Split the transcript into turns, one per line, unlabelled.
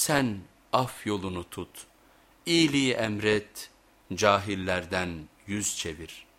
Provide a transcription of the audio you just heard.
Sen af yolunu tut, iyiliği emret, cahillerden yüz çevir.''